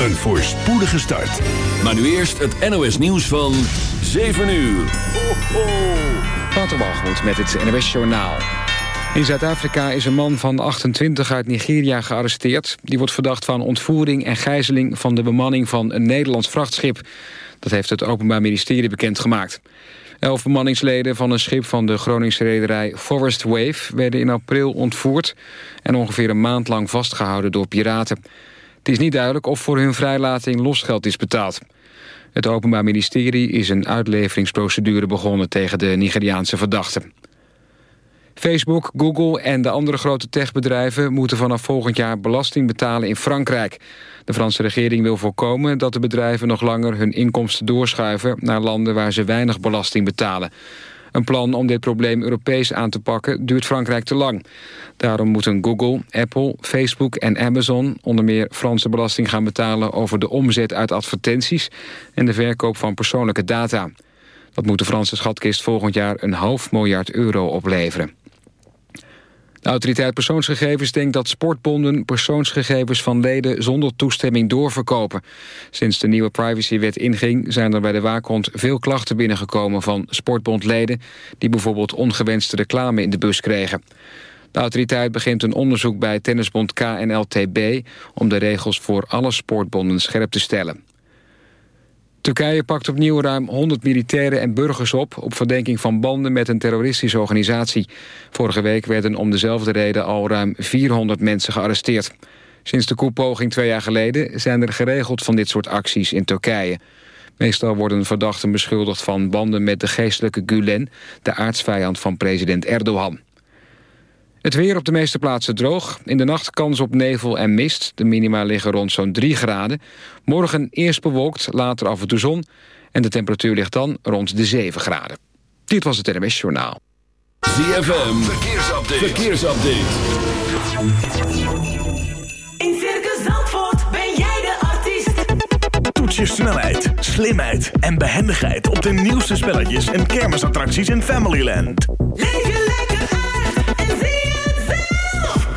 Een voorspoedige start. Maar nu eerst het NOS nieuws van 7 uur. Ho, ho. Met het NOS Journaal. In Zuid-Afrika is een man van 28 uit Nigeria gearresteerd. Die wordt verdacht van ontvoering en gijzeling van de bemanning van een Nederlands vrachtschip. Dat heeft het Openbaar Ministerie bekendgemaakt. Elf bemanningsleden van een schip van de Groningse rederij Forest Wave... werden in april ontvoerd en ongeveer een maand lang vastgehouden door piraten. Het is niet duidelijk of voor hun vrijlating losgeld is betaald. Het Openbaar Ministerie is een uitleveringsprocedure begonnen tegen de Nigeriaanse verdachten. Facebook, Google en de andere grote techbedrijven moeten vanaf volgend jaar belasting betalen in Frankrijk. De Franse regering wil voorkomen dat de bedrijven nog langer hun inkomsten doorschuiven naar landen waar ze weinig belasting betalen. Een plan om dit probleem Europees aan te pakken duurt Frankrijk te lang. Daarom moeten Google, Apple, Facebook en Amazon onder meer Franse belasting gaan betalen over de omzet uit advertenties en de verkoop van persoonlijke data. Dat moet de Franse schatkist volgend jaar een half miljard euro opleveren. De autoriteit persoonsgegevens denkt dat sportbonden persoonsgegevens van leden zonder toestemming doorverkopen. Sinds de nieuwe privacywet inging zijn er bij de waakhond veel klachten binnengekomen van sportbondleden die bijvoorbeeld ongewenste reclame in de bus kregen. De autoriteit begint een onderzoek bij tennisbond KNLTB om de regels voor alle sportbonden scherp te stellen. Turkije pakt opnieuw ruim 100 militairen en burgers op... op verdenking van banden met een terroristische organisatie. Vorige week werden om dezelfde reden al ruim 400 mensen gearresteerd. Sinds de koepoging twee jaar geleden zijn er geregeld van dit soort acties in Turkije. Meestal worden verdachten beschuldigd van banden met de geestelijke Gulen... de aardsvijand van president Erdogan. Het weer op de meeste plaatsen droog. In de nacht kans op nevel en mist. De minima liggen rond zo'n 3 graden. Morgen eerst bewolkt, later af en toe zon. En de temperatuur ligt dan rond de 7 graden. Dit was het NMS Journaal. ZFM, verkeersupdate. verkeersupdate. In Circus Zandvoort ben jij de artiest. Toets je snelheid, slimheid en behendigheid op de nieuwste spelletjes en kermisattracties in Familyland. Leef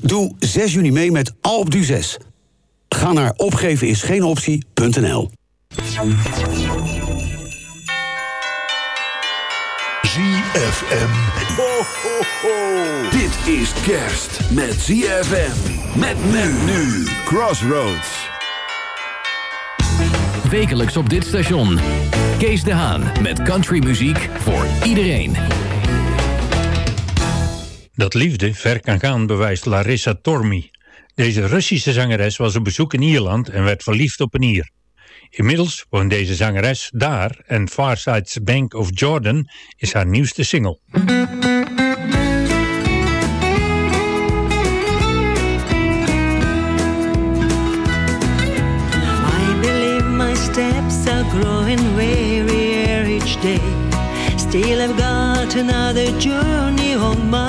Doe 6 juni mee met Alpe d'Huez. Ga naar opgevenisgeenoptie.nl ZFM. Ho, ho, ho. Dit is kerst met ZFM. Met men nu. Crossroads. Wekelijks op dit station. Kees de Haan met countrymuziek voor iedereen. Dat liefde ver kan gaan bewijst Larissa Tormi. Deze Russische zangeres was op bezoek in Ierland en werd verliefd op een Ier. Inmiddels woont deze zangeres daar en Farside's Bank of Jordan is haar nieuwste single. I believe my steps are growing wearier each day. Still, I've got another journey on my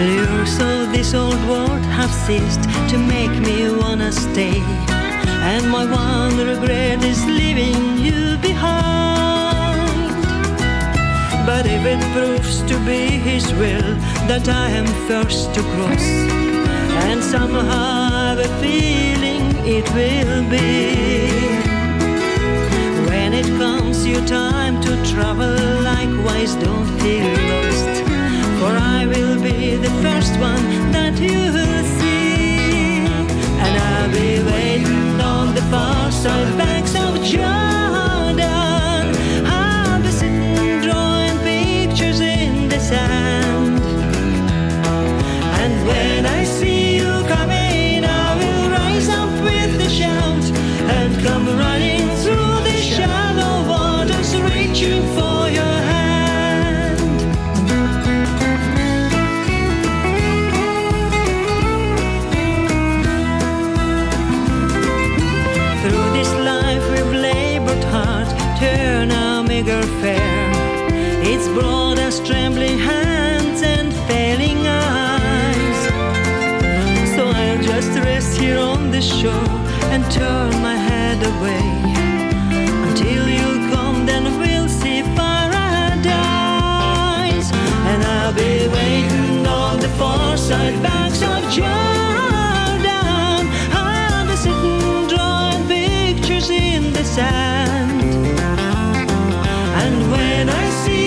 Lures of this old world have ceased to make me wanna stay. And my one regret is leaving you behind. But if it proves to be His will that I am first to cross, and somehow I've a feeling it will be. When it comes your time to travel, likewise don't feel first one that you Us trembling hands and failing eyes. So I'll just rest here on the shore and turn my head away. Until you come, then we'll see paradise. And I'll be waiting on the far side banks of Jordan. I'll drawing pictures in the sand. And when I see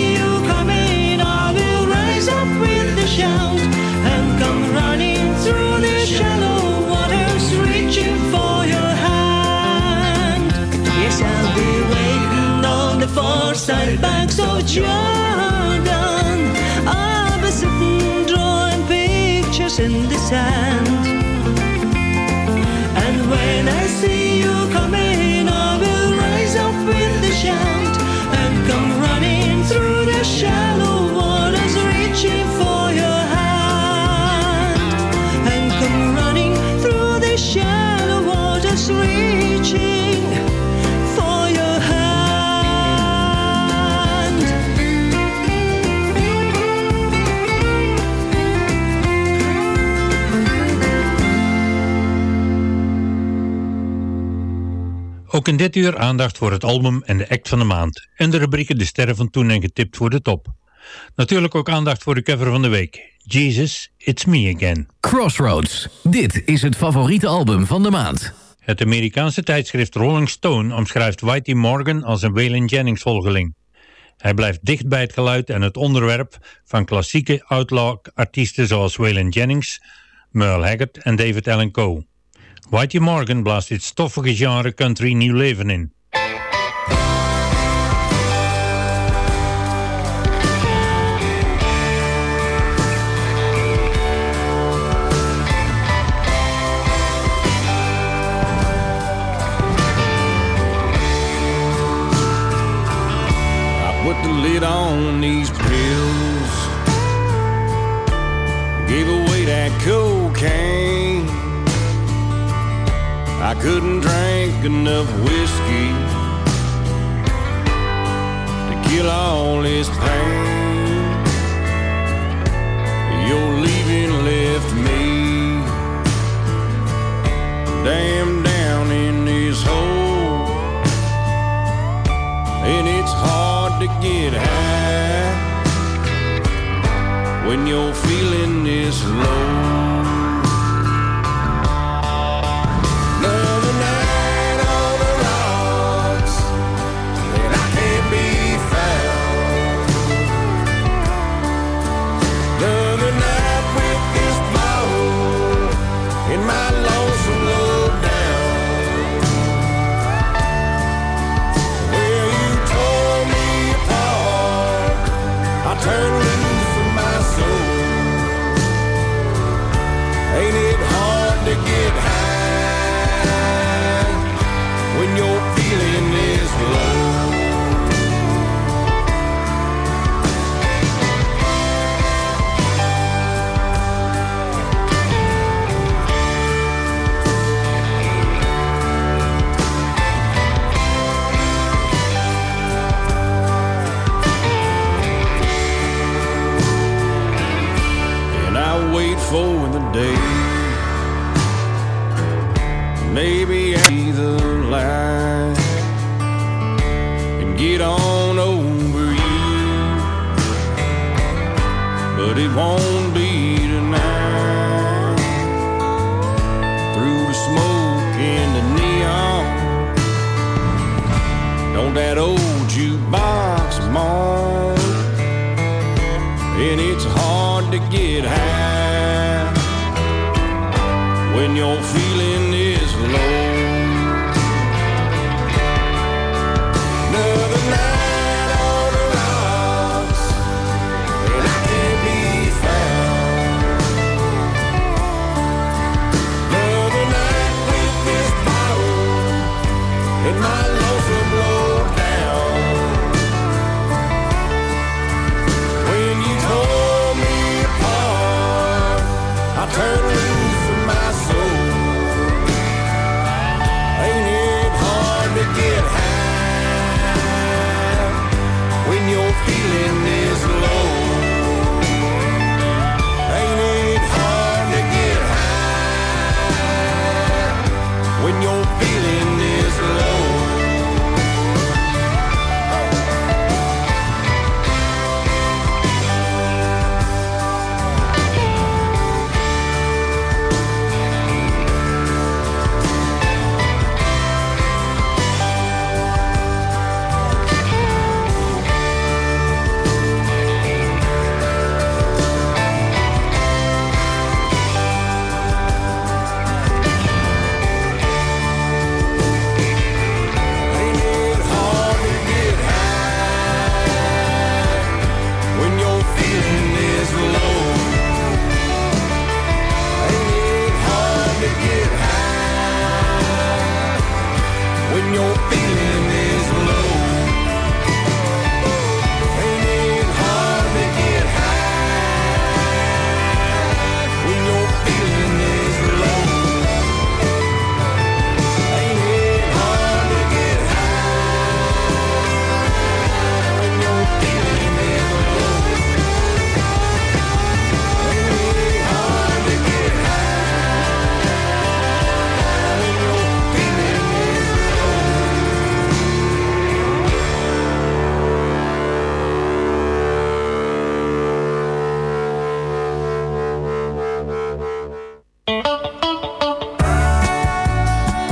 shout and come running through the shallow waters, reaching for your hand. Yes, I'll be waiting on the far side banks of Jordan. I'll be sitting drawing pictures in the sand. And when I see you coming, Ook in dit uur aandacht voor het album en de act van de maand. En de rubrieken De Sterren van Toen en Getipt voor de Top. Natuurlijk ook aandacht voor de cover van de week. Jesus, It's Me Again. Crossroads. Dit is het favoriete album van de maand. Het Amerikaanse tijdschrift Rolling Stone omschrijft Whitey Morgan als een Waylon Jennings volgeling. Hij blijft dicht bij het geluid en het onderwerp van klassieke outlaw artiesten zoals Waylon Jennings, Merle Haggard en David Allen Coe. Whitey Morgan blaast dit stoffige genre country nieuw leven in. On these couldn't drink enough whiskey to kill all this pain. Your leaving left me damn down in this hole, and it's hard to get high when you're feeling this low.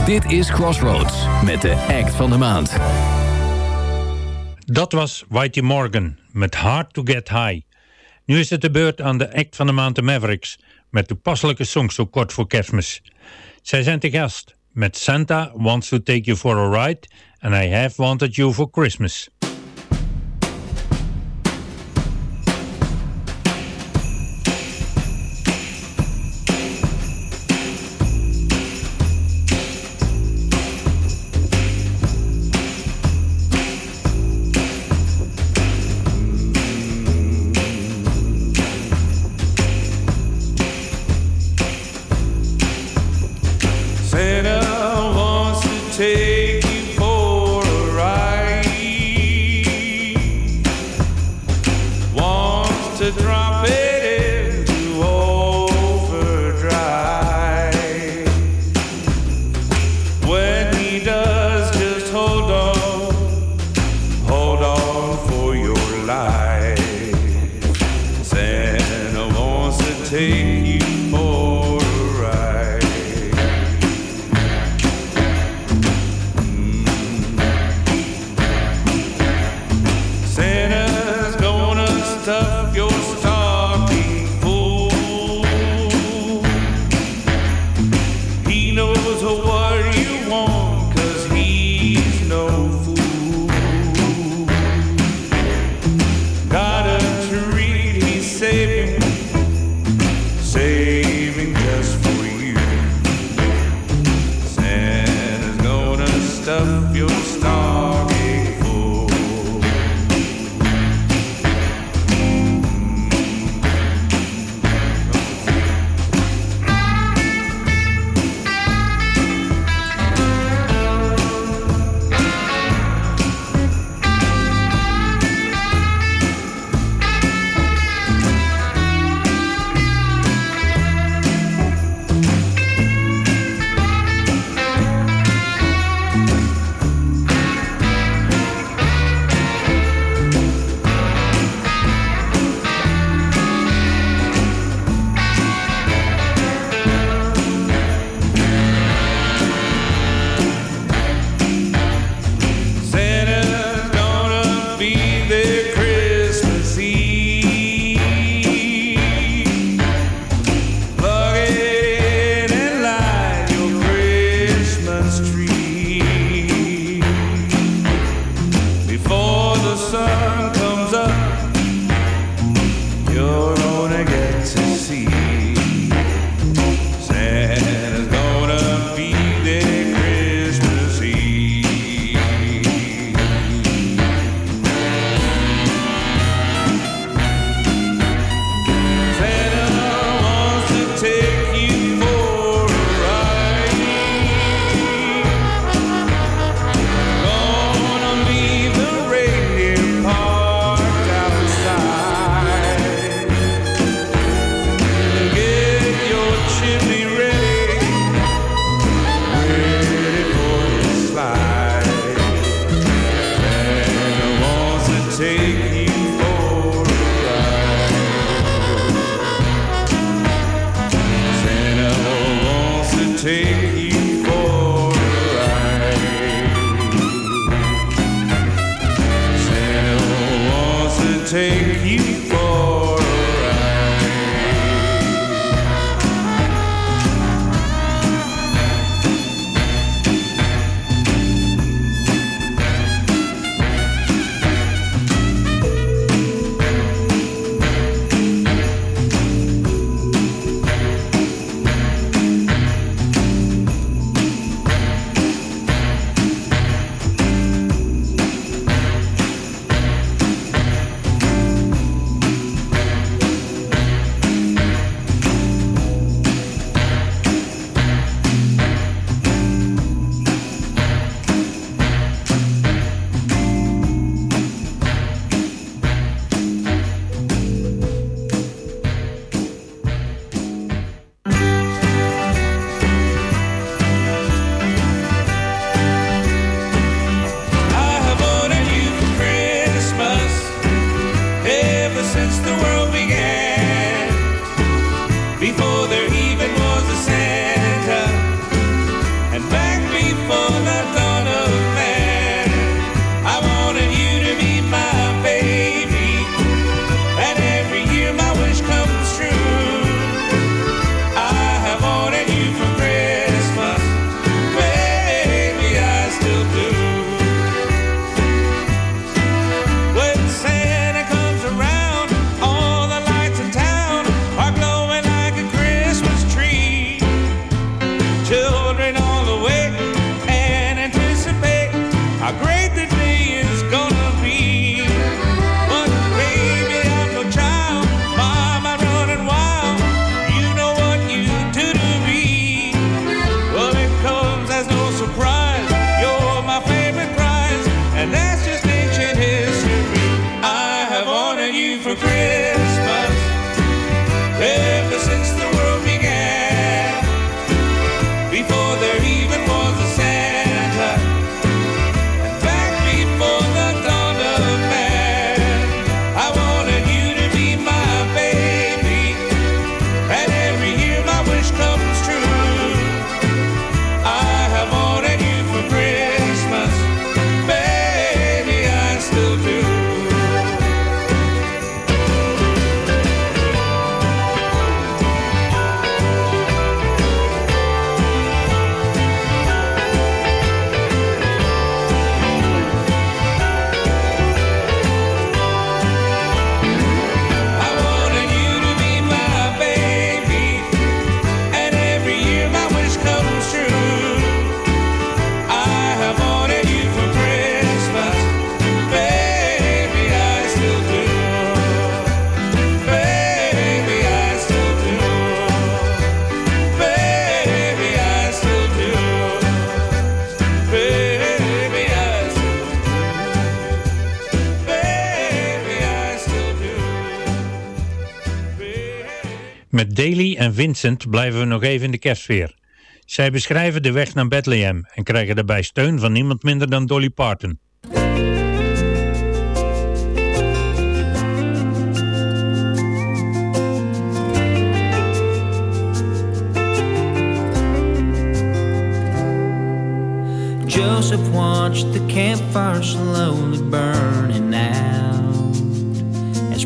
Dit is Crossroads met de act van de maand. Dat was Whitey Morgan met Hard to Get High. Nu is het de beurt aan de act van de maand de Mavericks... met toepasselijke songs zo kort voor kerstmis. Zij zijn te gast met Santa Wants to Take You for a Ride... and I Have Wanted You for Christmas. take you for a ride. Santa wants to take Daly en Vincent blijven nog even in de kerstsfeer. Zij beschrijven de weg naar Bethlehem en krijgen daarbij steun van niemand minder dan Dolly Parton. Joseph watched the campfire slowly burning out.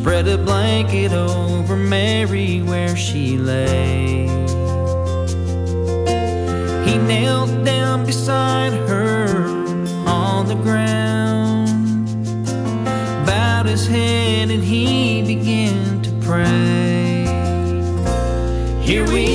spread a blanket over Mary where she lay. He knelt down beside her on the ground, bowed his head, and he began to pray. Here we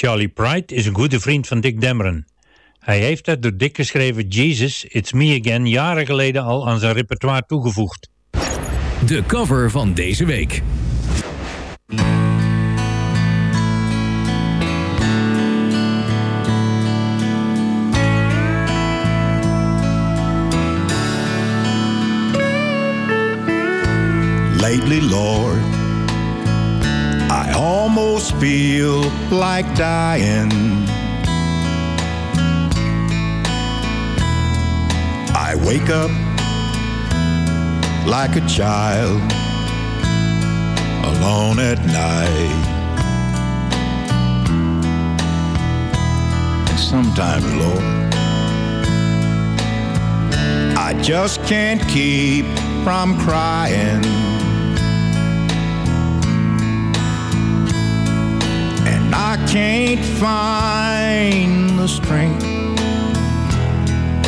Charlie Pride is een goede vriend van Dick Dameron. Hij heeft het door Dick geschreven Jesus, It's Me Again jaren geleden al aan zijn repertoire toegevoegd. De cover van deze week. Lately, Lord, almost feel like dying. I wake up like a child alone at night. And sometimes, Lord, I just can't keep from crying. I can't find the strength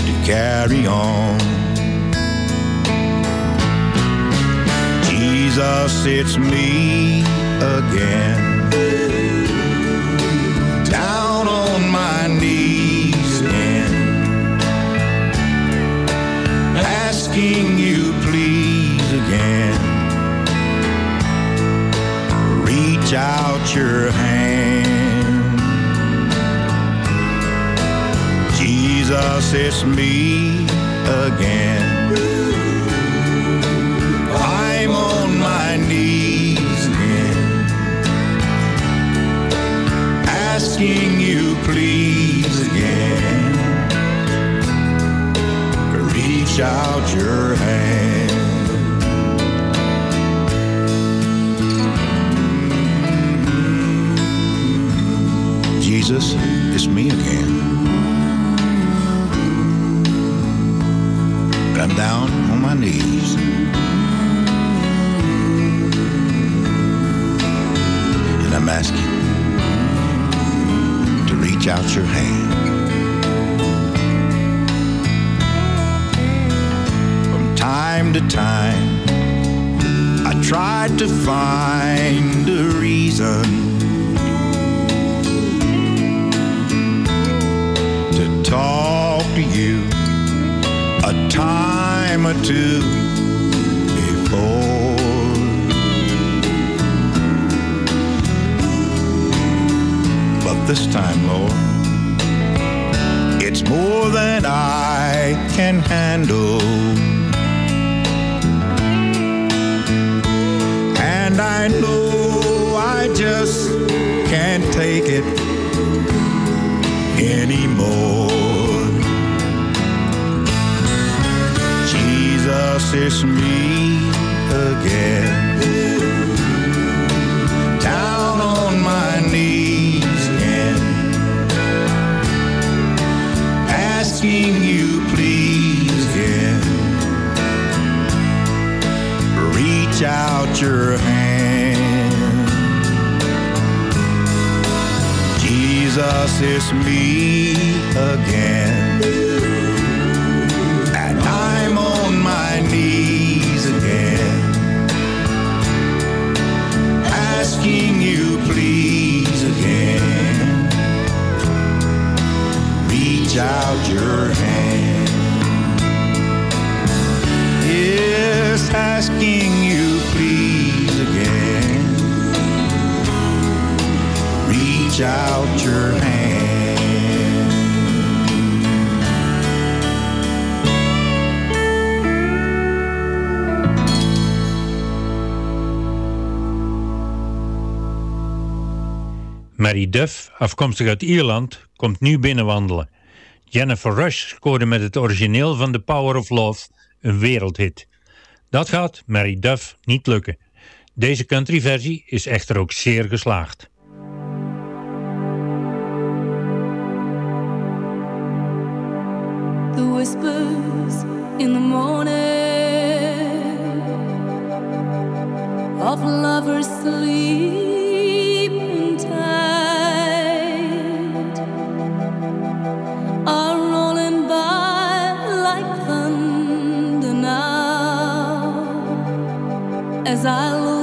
to carry on. Jesus, it's me again. Down on my knees again. Asking you, please, again. Reach out your hand. Jesus, it's me again. I'm on my knees again, asking you, please, again, reach out your Jesus, Mary Duff, afkomstig uit Ierland, komt nu binnenwandelen. Jennifer Rush scoorde met het origineel van The Power of Love een wereldhit. Dat gaat Mary Duff niet lukken. Deze countryversie is echter ook zeer geslaagd. the whispers in the morning of lovers sleeping сказала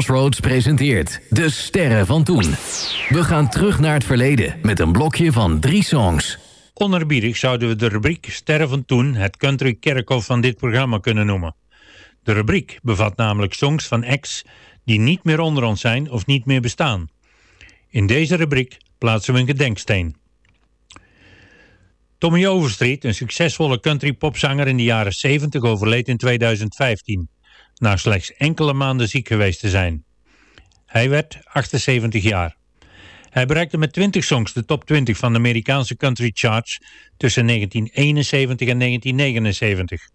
Crossroads presenteert De Sterren van Toen. We gaan terug naar het verleden met een blokje van drie songs. Onerbiedig zouden we de rubriek Sterren van Toen het country kerkhof van dit programma kunnen noemen. De rubriek bevat namelijk songs van acts die niet meer onder ons zijn of niet meer bestaan. In deze rubriek plaatsen we een gedenksteen. Tommy Overstreet, een succesvolle country popzanger in de jaren 70, overleed in 2015, na slechts enkele maanden ziek geweest te zijn. Hij werd 78 jaar. Hij bereikte met 20 songs de top 20 van de Amerikaanse country charts tussen 1971 en 1979.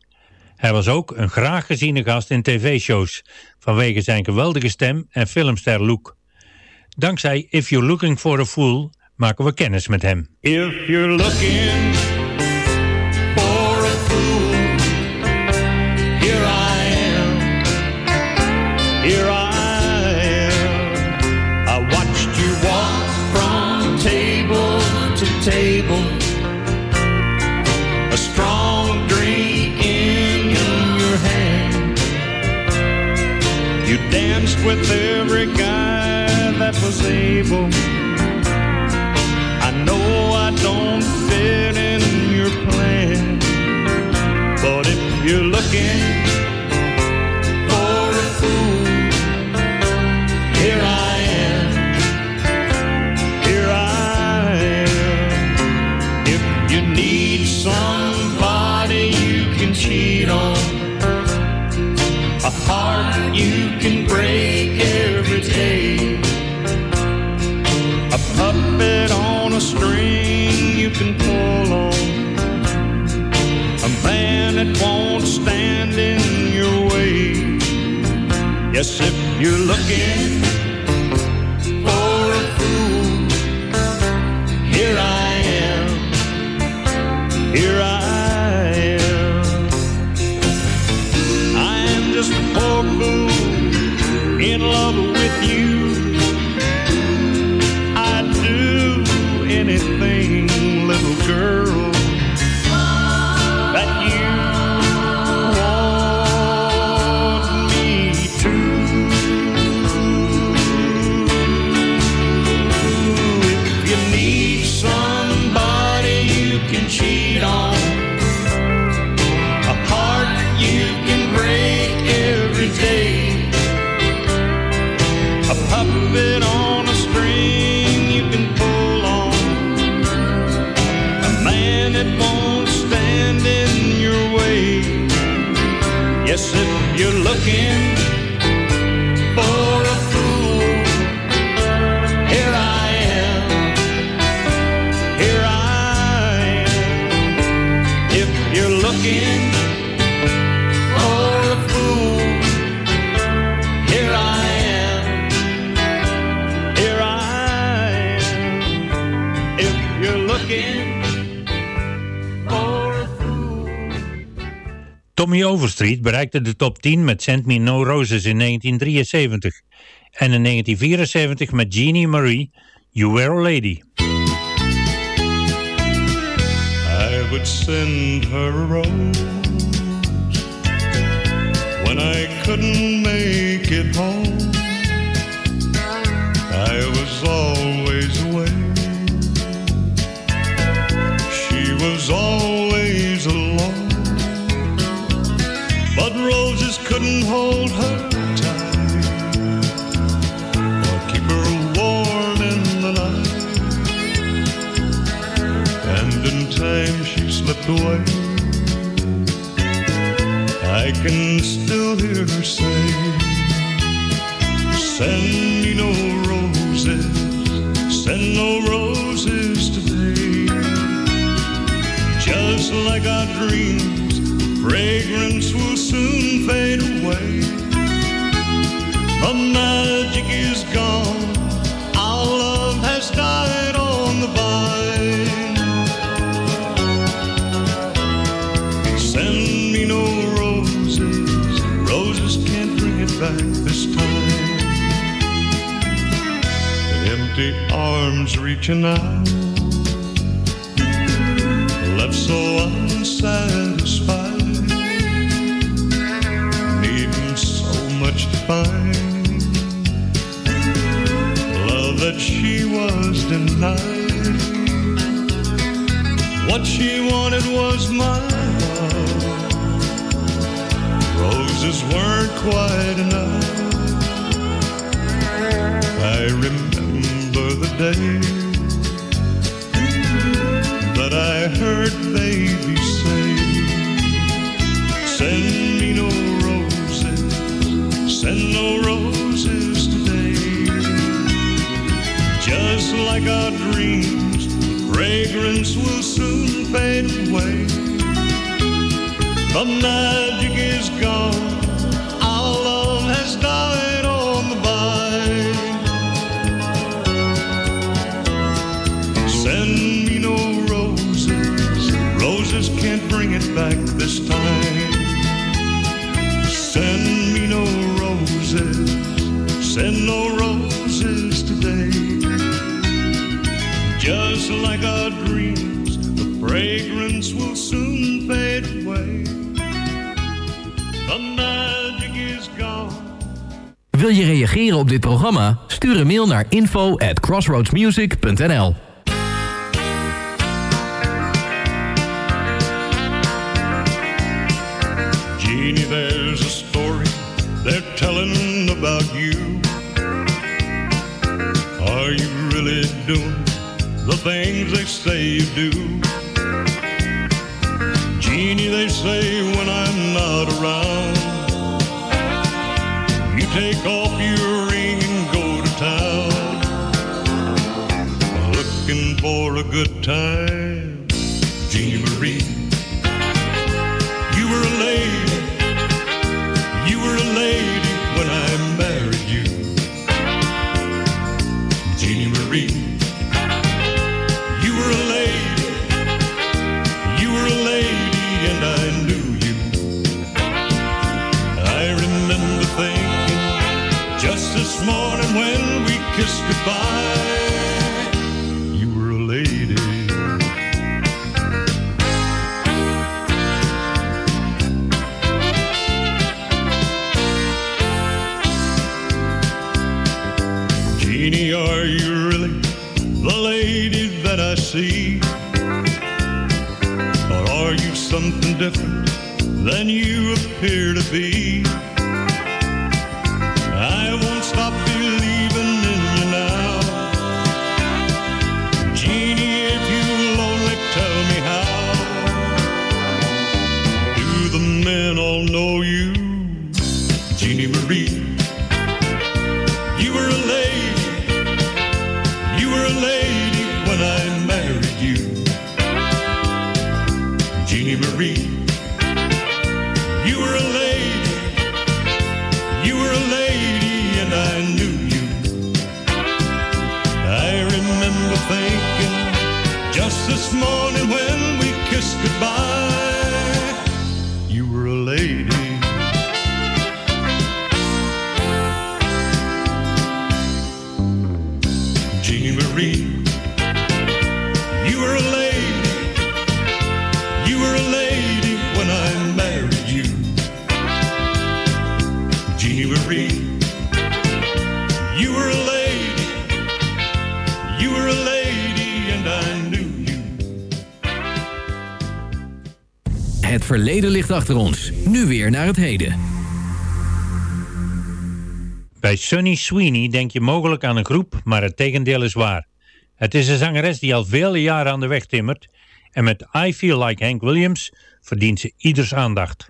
Hij was ook een graag geziene gast in tv-shows vanwege zijn geweldige stem en filmster look. Dankzij If You're Looking for a Fool maken we kennis met hem. If you're looking with every guy that was able. I know I don't fit in your plan, but if you're looking a heart you can break every day. A puppet on a string you can pull on. A man that won't stand in your way. Yes, if you're looking Overstreet bereikte de top 10 met Send Me No Roses in 1973 en in 1974 met Jeannie Marie, You Were a Lady. I would send her when I couldn't make it home. Hold her tight or keep her warm in the night. And in time she slipped away. I can still hear her say, Send me no roses, send no roses today. Just like our dreams, fragrance will soon fade away. The magic is gone, our love has died on the vine. Send me no roses, roses can't bring it back this time. Empty arms reaching out, and no roses today. Just like our dreams, the fragrance will soon fade away. The magic is gone send no roses today. Just like our dreams, the fragrance will soon fade away. The magic is gone. Wil je reageren op dit programma? Stuur een mail naar info at crossroadsmusic.nl say you do. Jeannie, they say when I'm not around, you take off your ring and go to town, looking for a good time. achter ons. Nu weer naar het heden. Bij Sunny Sweeney denk je mogelijk aan een groep, maar het tegendeel is waar. Het is een zangeres die al vele jaren aan de weg timmert... en met I Feel Like Hank Williams verdient ze ieders aandacht.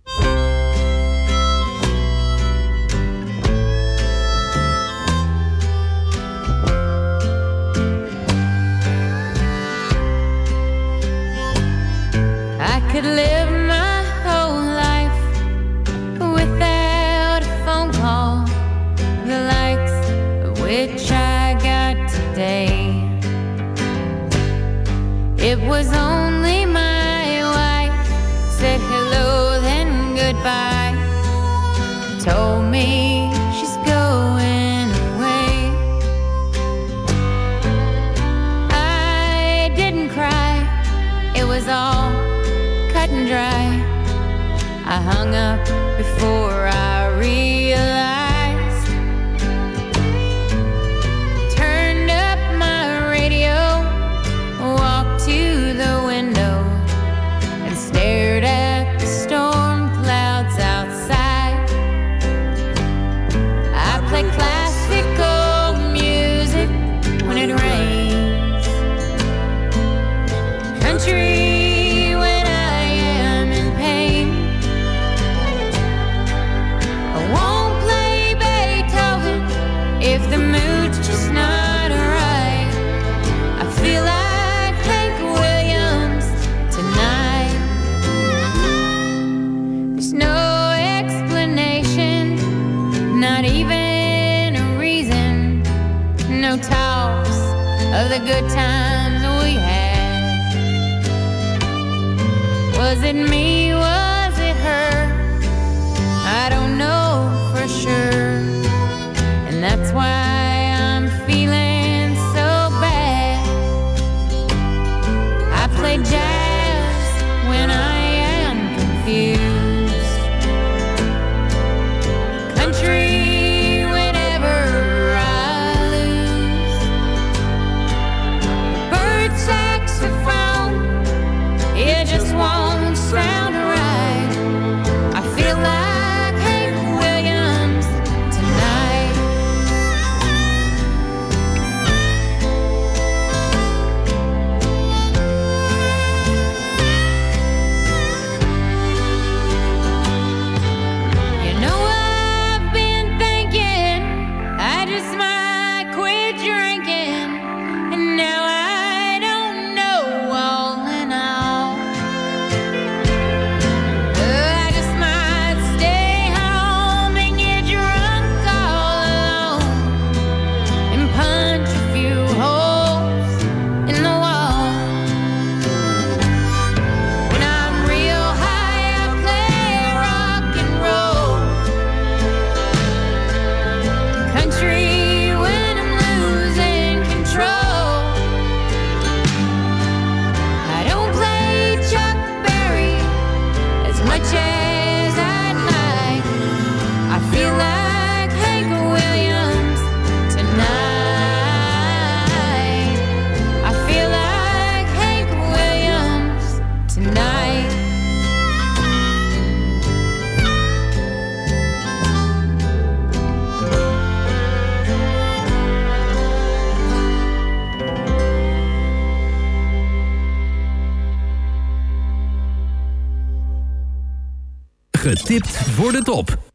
like Jack.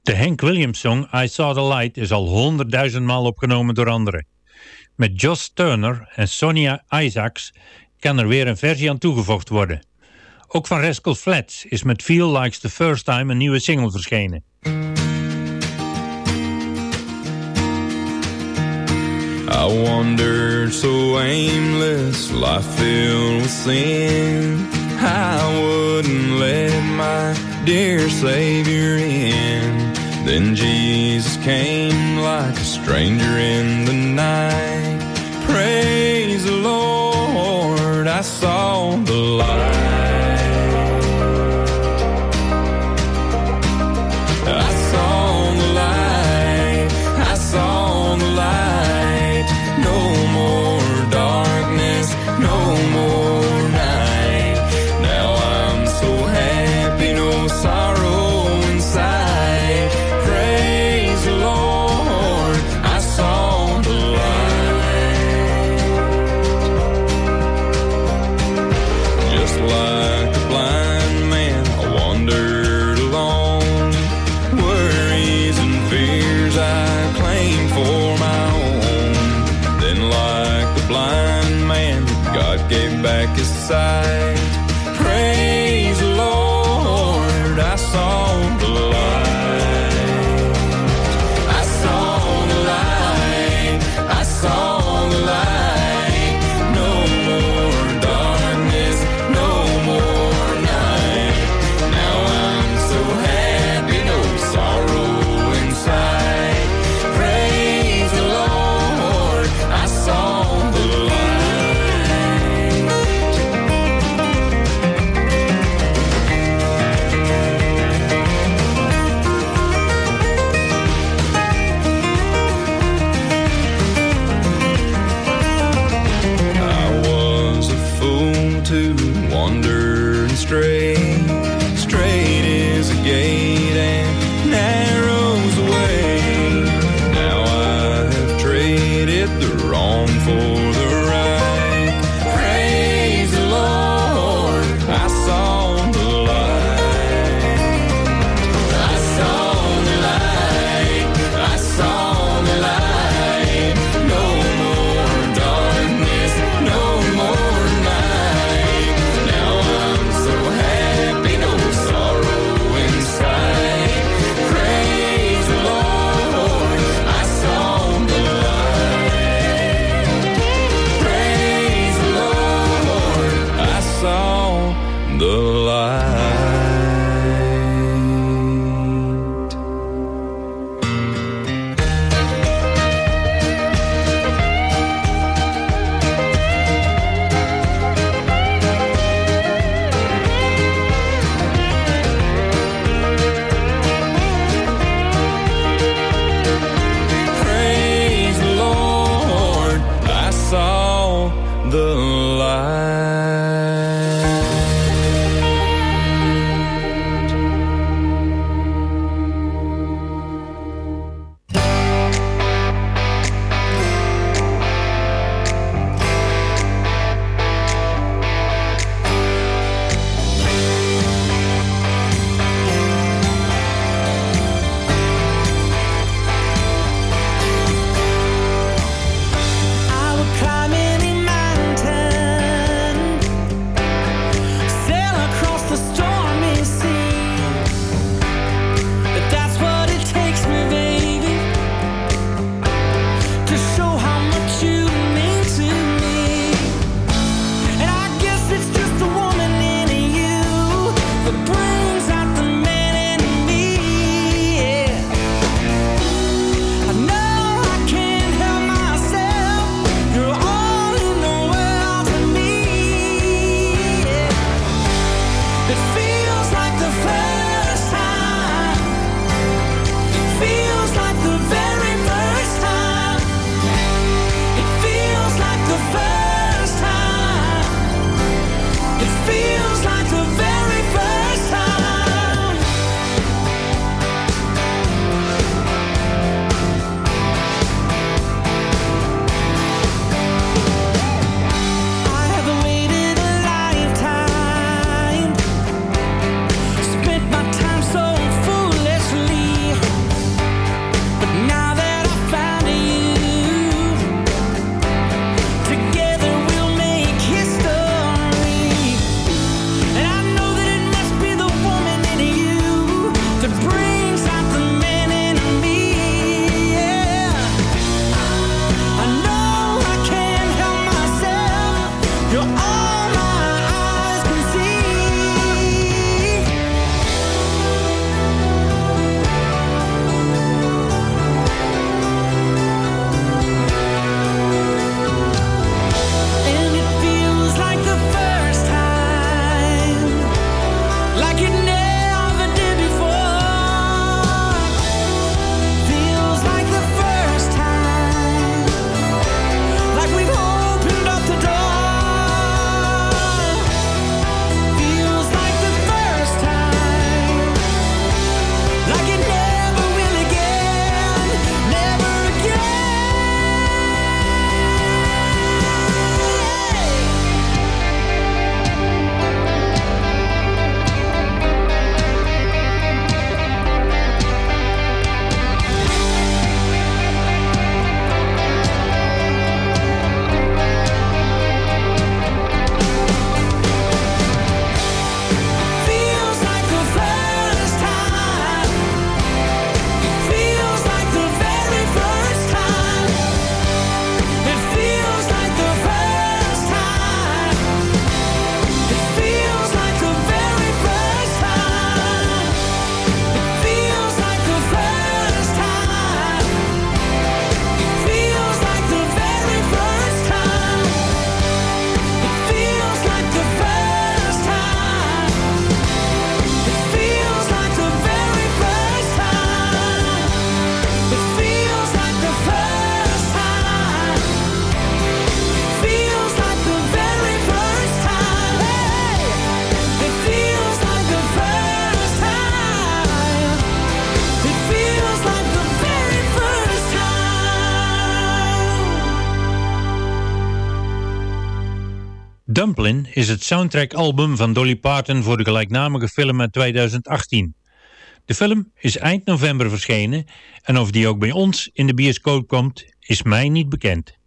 De Hank Williams song I Saw The Light is al honderdduizend maal opgenomen door anderen. Met Josh Turner en Sonia Isaacs kan er weer een versie aan toegevoegd worden. Ook van Rascal Flats is met Feel Likes The First Time een nieuwe single verschenen. I wandered so aimless, life filled with sin. I wouldn't let my dear Savior in. Then Jesus came like a stranger in the night. Praise the Lord, I saw the light. het soundtrackalbum van Dolly Parton voor de gelijknamige film uit 2018. De film is eind november verschenen en of die ook bij ons in de bioscoop komt is mij niet bekend.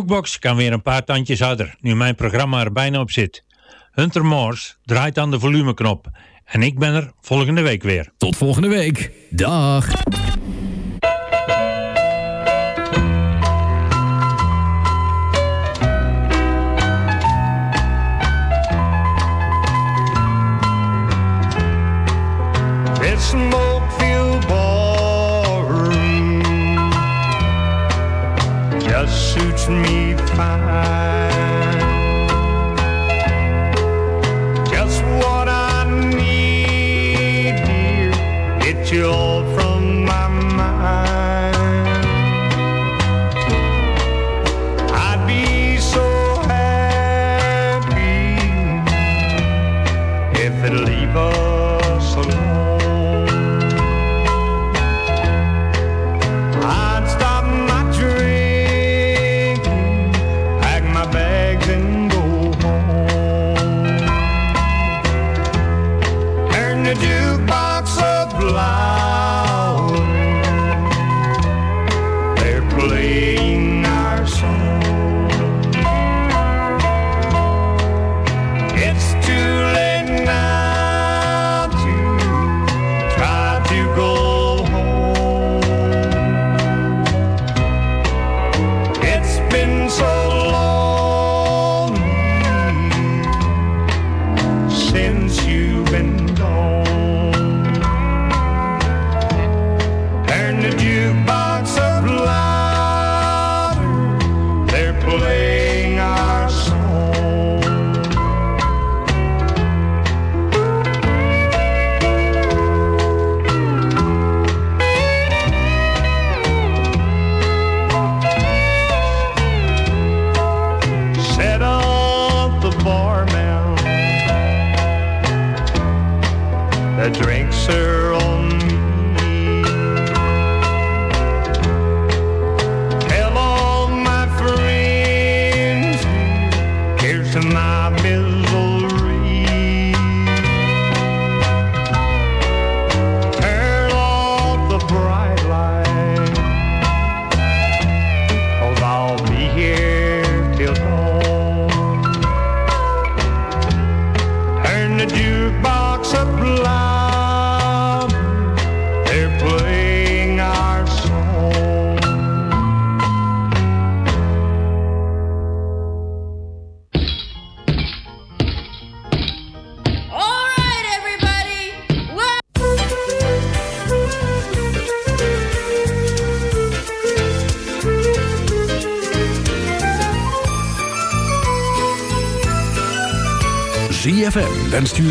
jukebox kan weer een paar tandjes harder, nu mijn programma er bijna op zit. Hunter Moors draait aan de volumeknop. En ik ben er volgende week weer. Tot volgende week. Dag. suits me fine. Just what I need, dear. It's your